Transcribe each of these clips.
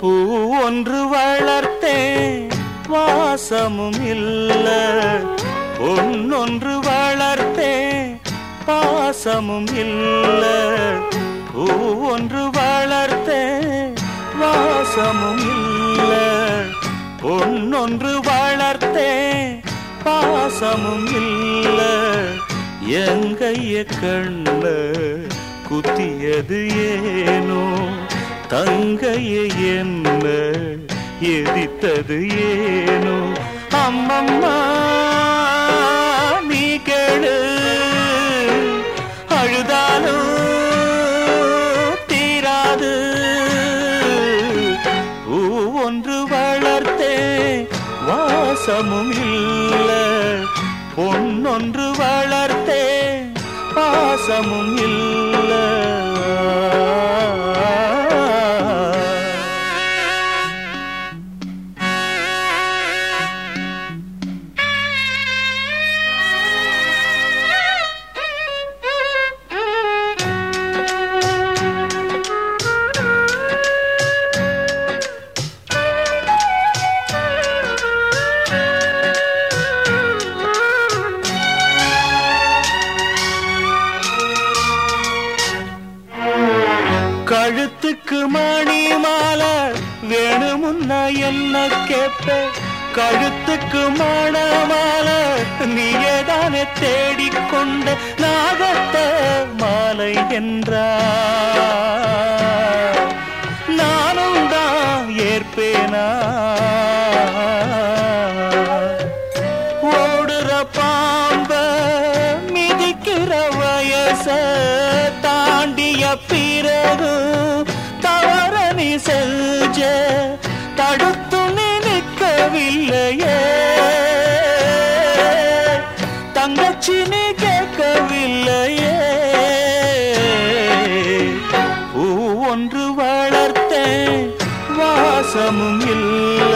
பூ ஒன்று வளர்த்தேன். வாசமும் இல்ல. பொன்னொன்று வளர்த்தேன். பாசமும் இல்ல. பூ ஒன்று வளர்த்தேன். வாசமும் இல்ல. பொன்னொன்று வளர்த்தேன். பாசமும் இல்ல. எங்கைய கண்ண குத்தியது ஏனோ? தங்கையை என்ன எதித்தது ஏனோ? அம்மம்மா நீ கேளு. அழுதாலும் தீராது. பூ ஒன்று வளர்த்தே வாசமும் இல்ல. பொன்னொன்று வளர்த்தே பாசமும் இல்லை. கழுத்துக்கு மணி மாலை வேணுமுன்னா என்ன கேட்ப கழுத்துக்கு மணமாலை நீயதானே தேடிக்கொண்ட நாகத்த மாலை என்றா? நானும் தான் ஏற்பேனா? ஓடுற பாம்ப மிதிக்கிற வயச தாண்டிய பிறகு செஞ்ச தடுத்து நீ நிற்கவில்லையே. தங்கச்சி நீ கேட்கவில்லையே. பூ ஒன்று வளர்த்தேன் வாசமும் இல்ல.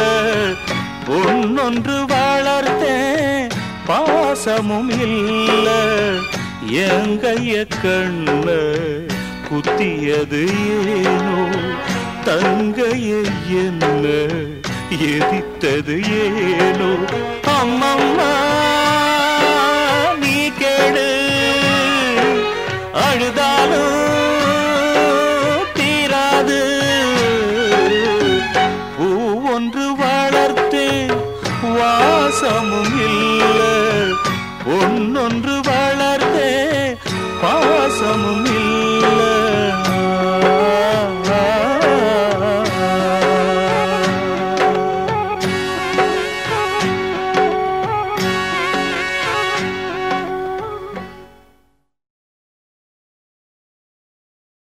பொன்னொன்று வளர்த்தேன் பாசமும் இல்ல. எங்கைய கண்ண குத்தியது ஏனோ? தங்கையை என்ன எதித்தது ஏனோ? அம்மம்மா நீ கேடு அழுதாலும் தீராது. பூ ஒன்று வளர்த்து வாசமும் இல்லை. ஒன்னொன்று வளர்